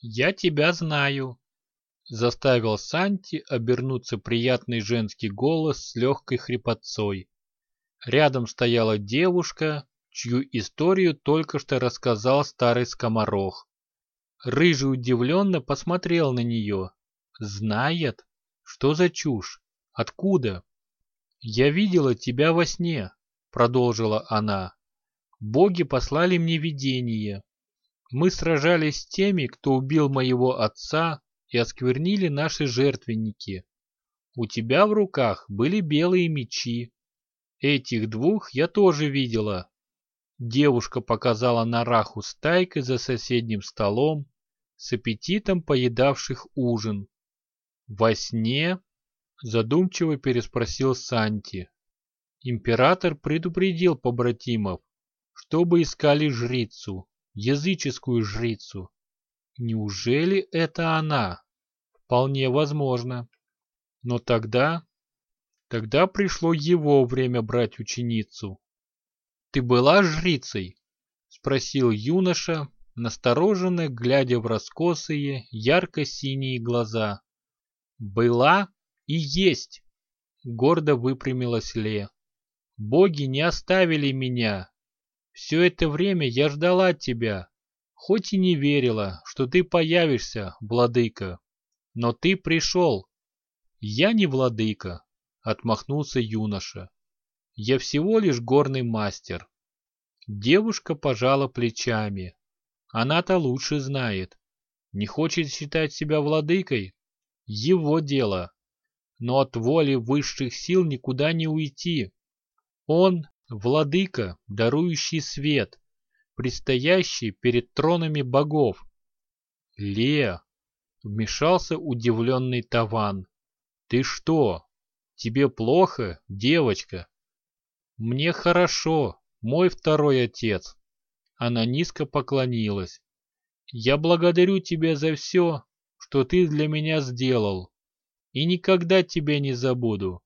«Я тебя знаю», — заставил Санти обернуться приятный женский голос с легкой хрипотцой. Рядом стояла девушка, чью историю только что рассказал старый скоморох. Рыжий удивленно посмотрел на нее. «Знает? Что за чушь? Откуда?» «Я видела тебя во сне», — продолжила она. «Боги послали мне видение. Мы сражались с теми, кто убил моего отца и осквернили наши жертвенники. У тебя в руках были белые мечи. Этих двух я тоже видела, Девушка показала на Раху стайкой за соседним столом, с аппетитом поедавших ужин. «Во сне?» — задумчиво переспросил Санти. Император предупредил побратимов, чтобы искали жрицу, языческую жрицу. Неужели это она? Вполне возможно. Но тогда... Тогда пришло его время брать ученицу. «Ты была жрицей?» — спросил юноша, настороженно глядя в раскосые, ярко-синие глаза. «Была и есть!» — гордо выпрямилась Ле. «Боги не оставили меня. Все это время я ждала тебя, хоть и не верила, что ты появишься, владыка. Но ты пришел». «Я не владыка», — отмахнулся юноша. Я всего лишь горный мастер. Девушка пожала плечами. Она-то лучше знает. Не хочет считать себя владыкой? Его дело. Но от воли высших сил никуда не уйти. Он — владыка, дарующий свет, предстоящий перед тронами богов. Лея, вмешался удивленный Таван. Ты что? Тебе плохо, девочка? «Мне хорошо, мой второй отец». Она низко поклонилась. «Я благодарю тебя за все, что ты для меня сделал, и никогда тебя не забуду.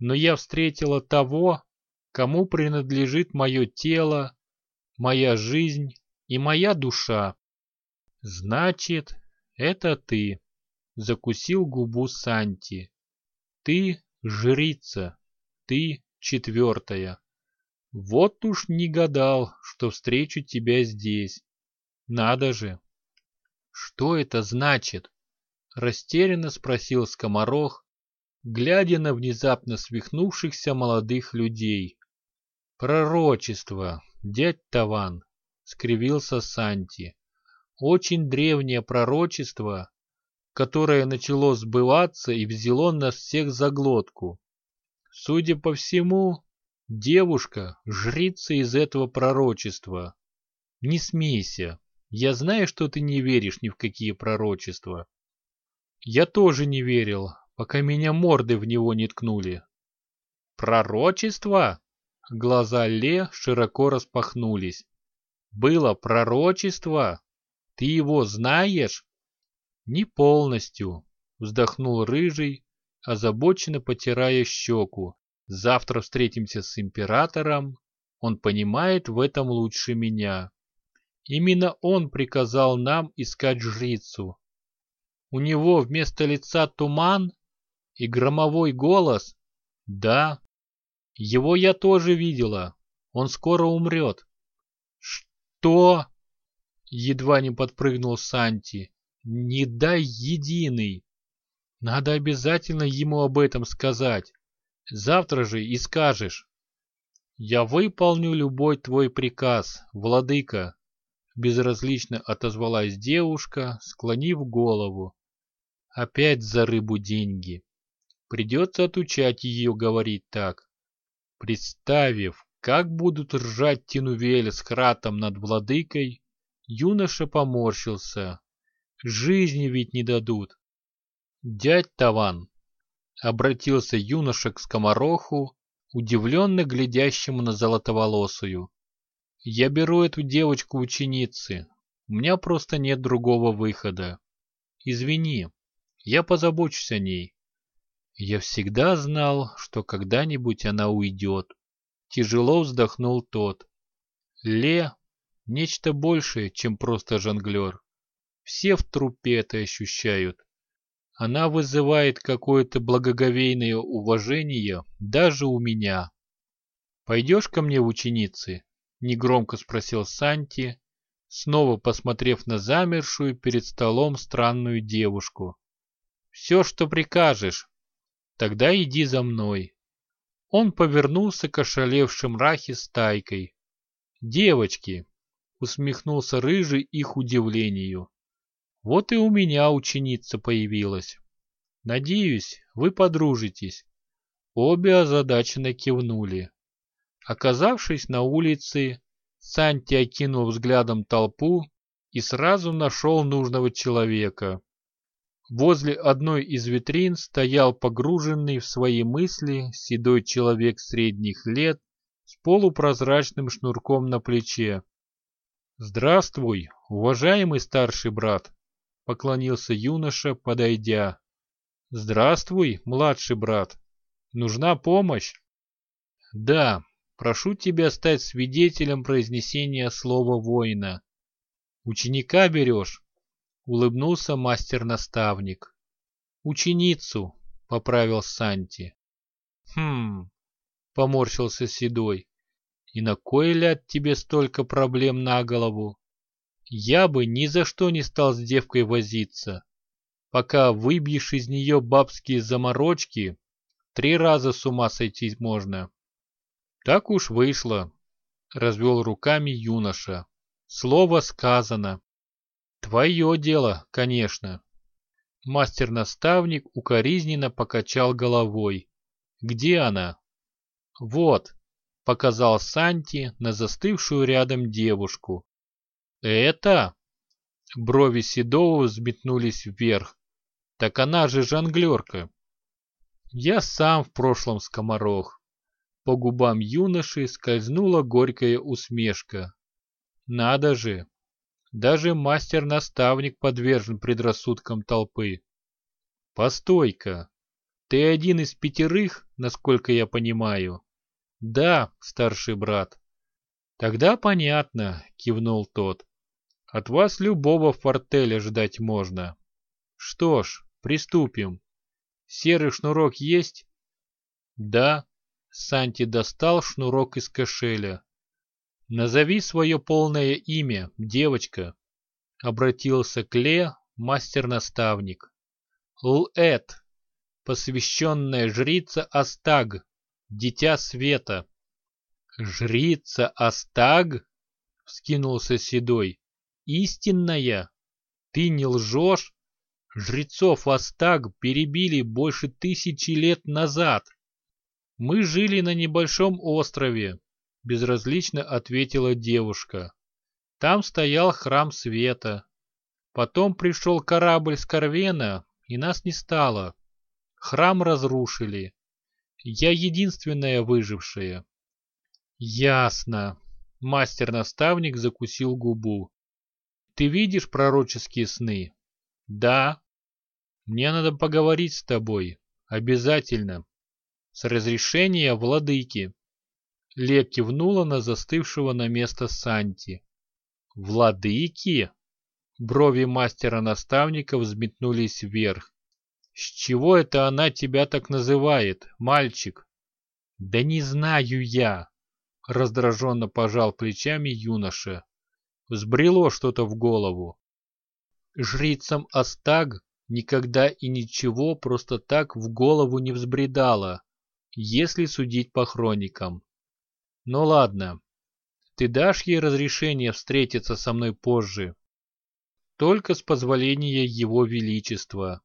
Но я встретила того, кому принадлежит мое тело, моя жизнь и моя душа. Значит, это ты, — закусил губу Санти. Ты жрица, ты Четвертое. Вот уж не гадал, что встречу тебя здесь. Надо же. Что это значит? Растерянно спросил скоморох, глядя на внезапно свихнувшихся молодых людей. Пророчество, дядь Таван, скривился Санти. Очень древнее пророчество, которое начало сбываться и взяло нас всех за глотку. Судя по всему, девушка — жрица из этого пророчества. Не смейся, я знаю, что ты не веришь ни в какие пророчества. Я тоже не верил, пока меня морды в него не ткнули. Пророчество? Глаза Ле широко распахнулись. Было пророчество? Ты его знаешь? Не полностью, вздохнул Рыжий, озабоченно потирая щеку. Завтра встретимся с императором, он понимает в этом лучше меня. Именно он приказал нам искать жрицу. У него вместо лица туман и громовой голос. Да, его я тоже видела. Он скоро умрет. Что? Едва не подпрыгнул Санти. Не дай единый. Надо обязательно ему об этом сказать. Завтра же и скажешь. Я выполню любой твой приказ, владыка. Безразлично отозвалась девушка, склонив голову. Опять за рыбу деньги. Придется отучать ее говорить так. Представив, как будут ржать Тинувель с Хратом над владыкой, юноша поморщился. Жизни ведь не дадут. «Дядь Таван!» — обратился юноша к скомороху, удивленно глядящему на золотоволосую. «Я беру эту девочку ученицы. У меня просто нет другого выхода. Извини, я позабочусь о ней. Я всегда знал, что когда-нибудь она уйдет. Тяжело вздохнул тот. Ле — нечто большее, чем просто жонглер. Все в трупе это ощущают. Она вызывает какое-то благоговейное уважение даже у меня. «Пойдешь ко мне в ученицы?» — негромко спросил Санти, снова посмотрев на замершую перед столом странную девушку. «Все, что прикажешь. Тогда иди за мной». Он повернулся к ошалевшим Рахе с тайкой. «Девочки!» — усмехнулся Рыжий их удивлению. «Вот и у меня ученица появилась. Надеюсь, вы подружитесь». Обе озадаченно кивнули. Оказавшись на улице, Санти окинул взглядом толпу и сразу нашел нужного человека. Возле одной из витрин стоял погруженный в свои мысли седой человек средних лет с полупрозрачным шнурком на плече. «Здравствуй, уважаемый старший брат!» — поклонился юноша, подойдя. «Здравствуй, младший брат! Нужна помощь?» «Да, Прошу тебя стать свидетелем произнесения слова воина. Ученика берешь? Улыбнулся мастер-наставник. Ученицу, поправил Санти. Хм, поморщился Седой. И на кой ляд тебе столько проблем на голову? Я бы ни за что не стал с девкой возиться. Пока выбьешь из нее бабские заморочки, три раза с ума сойти можно. Так уж вышло, развел руками юноша. Слово сказано. Твое дело, конечно. Мастер-наставник укоризненно покачал головой. Где она? Вот, показал Санти на застывшую рядом девушку. Это? Брови Седова взметнулись вверх. Так она же жонглерка. Я сам в прошлом скоморох. По губам юноши скользнула горькая усмешка. Надо же! Даже мастер-наставник подвержен предрассудкам толпы. Постой-ка! Ты один из пятерых, насколько я понимаю? Да, старший брат. Тогда понятно, кивнул тот. От вас любого фортеля ждать можно. Что ж, приступим. Серый шнурок есть? Да, Санти достал шнурок из кошеля. «Назови свое полное имя, девочка», — обратился к Ле мастер-наставник. «Лэт, посвященная жрица Астаг, дитя света». «Жрица Астаг?» — вскинулся Седой. «Истинная? Ты не лжешь? Жрецов Астаг перебили больше тысячи лет назад». «Мы жили на небольшом острове», — безразлично ответила девушка. «Там стоял храм света. Потом пришел корабль с Корвена, и нас не стало. Храм разрушили. Я единственная выжившая». «Ясно», — мастер-наставник закусил губу. «Ты видишь пророческие сны?» «Да». «Мне надо поговорить с тобой. Обязательно с разрешения владыки. Ле кивнула на застывшего на место Санти. «Владыки?» Брови мастера-наставника взметнулись вверх. «С чего это она тебя так называет, мальчик?» «Да не знаю я!» Раздраженно пожал плечами юноша. Взбрело что-то в голову. Жрицам Астаг никогда и ничего просто так в голову не взбредало если судить по хроникам. Ну ладно, ты дашь ей разрешение встретиться со мной позже? Только с позволения его величества.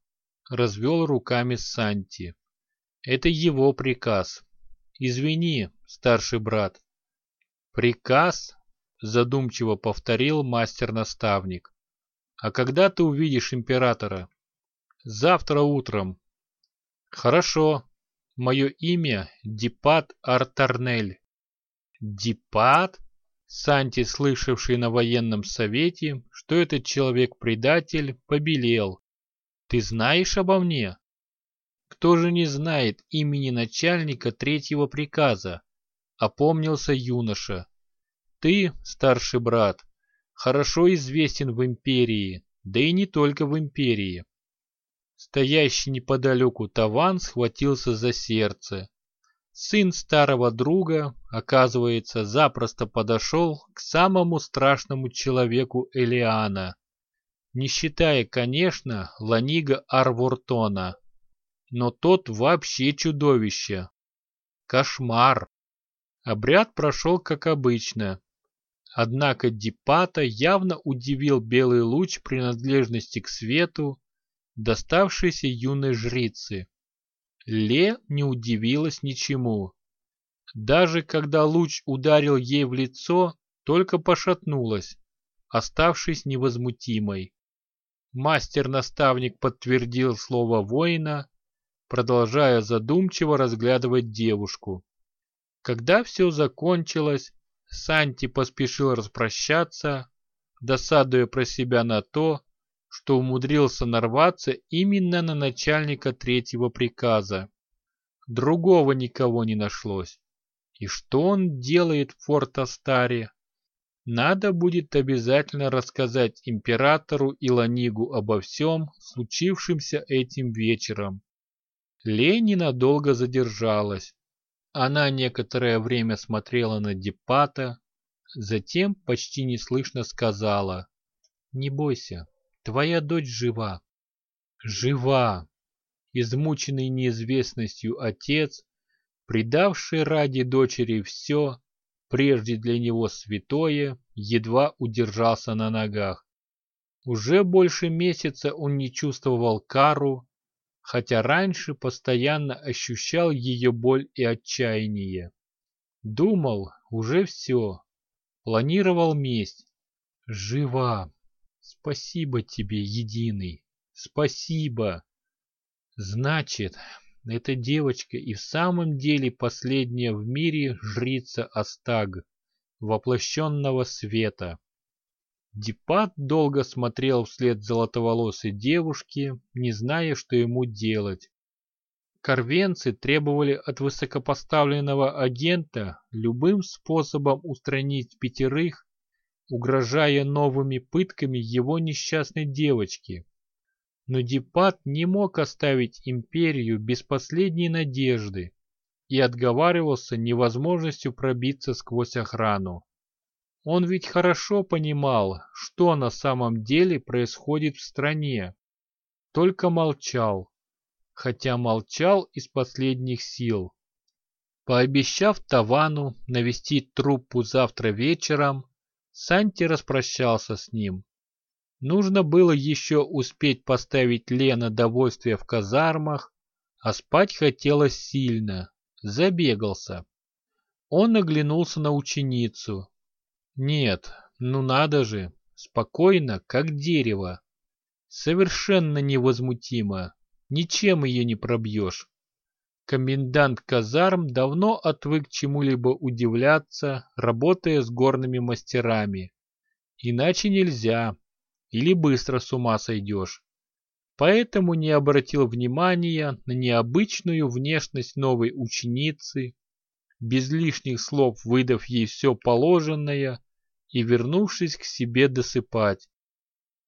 Развел руками Санти. Это его приказ. Извини, старший брат. Приказ? Задумчиво повторил мастер-наставник. А когда ты увидишь императора? Завтра утром. Хорошо, Мое имя Дипат Артарнель. Дипат? Санти, слышавший на военном совете, что этот человек-предатель, побелел. Ты знаешь обо мне? Кто же не знает имени начальника третьего приказа? Опомнился юноша. Ты, старший брат, хорошо известен в империи, да и не только в империи. Стоящий неподалеку Таван схватился за сердце. Сын старого друга, оказывается, запросто подошел к самому страшному человеку Элиана, не считая, конечно, Ланига Арвортона. Но тот вообще чудовище. Кошмар. Обряд прошел как обычно. Однако Дипата явно удивил белый луч принадлежности к свету, доставшийся юной жрице. Ле не удивилась ничему. Даже когда луч ударил ей в лицо, только пошатнулась, оставшись невозмутимой. Мастер-наставник подтвердил слово воина, продолжая задумчиво разглядывать девушку. Когда все закончилось, Санти поспешил распрощаться, досадуя про себя на то, что умудрился нарваться именно на начальника третьего приказа. Другого никого не нашлось. И что он делает в Форт-Астаре? Надо будет обязательно рассказать императору Иланигу обо всем, случившемся этим вечером. Лени надолго задержалась. Она некоторое время смотрела на Дипата, затем почти неслышно сказала «Не бойся, твоя дочь жива». «Жива!» Измученный неизвестностью отец, предавший ради дочери все, прежде для него святое, едва удержался на ногах. Уже больше месяца он не чувствовал кару, хотя раньше постоянно ощущал ее боль и отчаяние. Думал, уже все. Планировал месть. Жива. Спасибо тебе, единый. Спасибо. Значит, эта девочка и в самом деле последняя в мире жрица Астаг, воплощенного света. Дипат долго смотрел вслед золотоволосой девушки, не зная, что ему делать. Корвенцы требовали от высокопоставленного агента любым способом устранить пятерых, угрожая новыми пытками его несчастной девочки. Но Дипат не мог оставить империю без последней надежды и отговаривался невозможностью пробиться сквозь охрану. Он ведь хорошо понимал, что на самом деле происходит в стране. Только молчал, хотя молчал из последних сил. Пообещав Тавану навестить труппу завтра вечером, Санти распрощался с ним. Нужно было еще успеть поставить Лена довольствие в казармах, а спать хотелось сильно. Забегался. Он оглянулся на ученицу, нет, ну надо же, спокойно, как дерево. Совершенно невозмутимо, ничем ее не пробьешь. Комендант казарм давно отвык чему-либо удивляться, работая с горными мастерами. Иначе нельзя, или быстро с ума сойдешь. Поэтому не обратил внимания на необычную внешность новой ученицы, без лишних слов выдав ей все положенное, и, вернувшись к себе досыпать,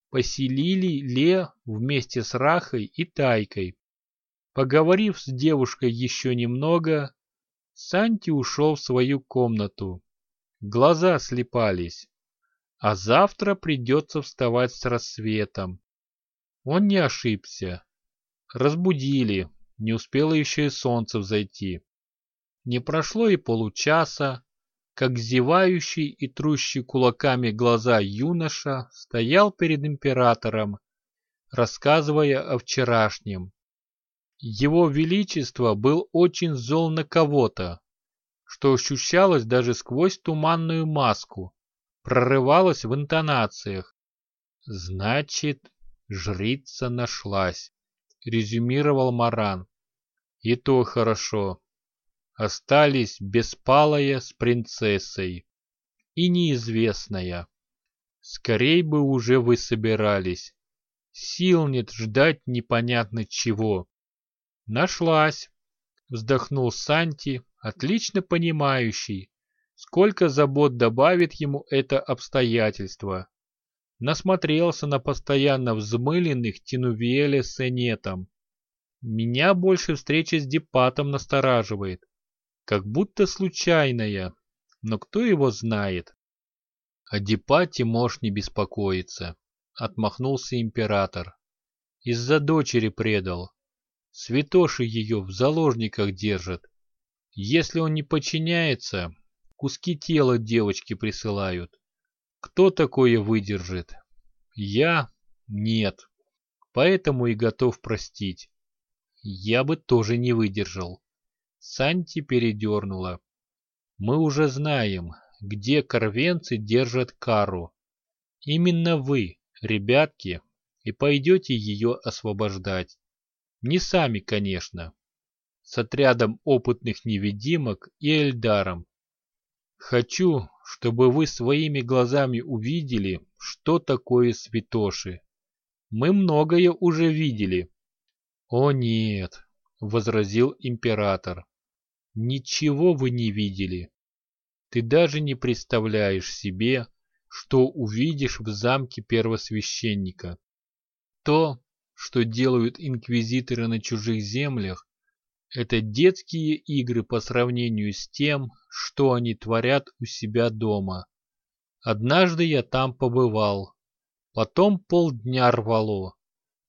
поселили Ле вместе с Рахой и Тайкой. Поговорив с девушкой еще немного, Санти ушел в свою комнату. Глаза слепались. А завтра придется вставать с рассветом. Он не ошибся. Разбудили, не успело еще и солнце взойти. Не прошло и получаса, как зевающий и трущий кулаками глаза юноша стоял перед императором, рассказывая о вчерашнем. Его Величество был очень зол на кого-то, что ощущалось даже сквозь туманную маску, прорывалось в интонациях. «Значит, жрица нашлась», — резюмировал Маран. «И то хорошо остались беспалая с принцессой и неизвестная. Скорей бы уже вы собирались. Сил нет ждать непонятно чего. Нашлась, вздохнул Санти, отлично понимающий, сколько забот добавит ему это обстоятельство. Насмотрелся на постоянно взмыленных Тинувиэля с Энетом. Меня больше встреча с Депатом настораживает. Как будто случайная, но кто его знает? О Депате можешь не беспокоиться, отмахнулся император. Из-за дочери предал. Святоши ее в заложниках держат. Если он не подчиняется, куски тела девочки присылают. Кто такое выдержит? Я? Нет. Поэтому и готов простить. Я бы тоже не выдержал. Санти передернула. Мы уже знаем, где корвенцы держат кару. Именно вы, ребятки, и пойдете ее освобождать. Не сами, конечно. С отрядом опытных невидимок и Эльдаром. Хочу, чтобы вы своими глазами увидели, что такое святоши. Мы многое уже видели. О нет, возразил император. Ничего вы не видели. Ты даже не представляешь себе, что увидишь в замке первосвященника. То, что делают инквизиторы на чужих землях, это детские игры по сравнению с тем, что они творят у себя дома. Однажды я там побывал, потом полдня рвало.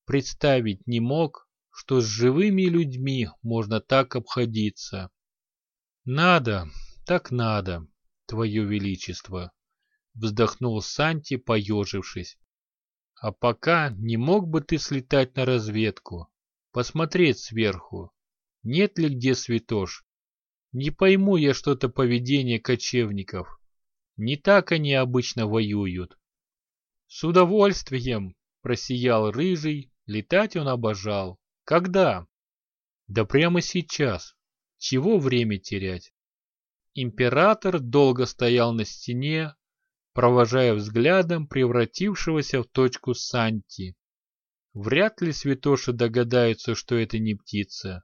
Представить не мог, что с живыми людьми можно так обходиться. Надо, так надо, твое величество, вздохнул Санти, поежившись. А пока не мог бы ты слетать на разведку, посмотреть сверху, нет ли где святош? Не пойму я что-то поведение кочевников. Не так они обычно воюют. С удовольствием, просиял рыжий, летать он обожал. Когда? Да прямо сейчас. Чего время терять? Император долго стоял на стене, провожая взглядом превратившегося в точку Санти. Вряд ли святоши догадаются, что это не птица.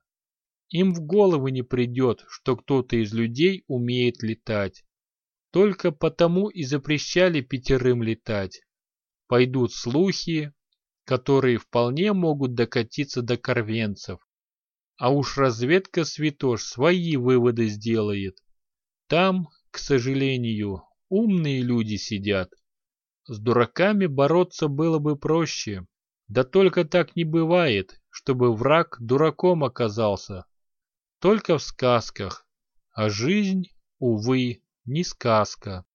Им в голову не придет, что кто-то из людей умеет летать. Только потому и запрещали пятерым летать. Пойдут слухи, которые вполне могут докатиться до корвенцев. А уж разведка Святош свои выводы сделает. Там, к сожалению, умные люди сидят. С дураками бороться было бы проще. Да только так не бывает, чтобы враг дураком оказался только в сказках, а жизнь, увы, не сказка.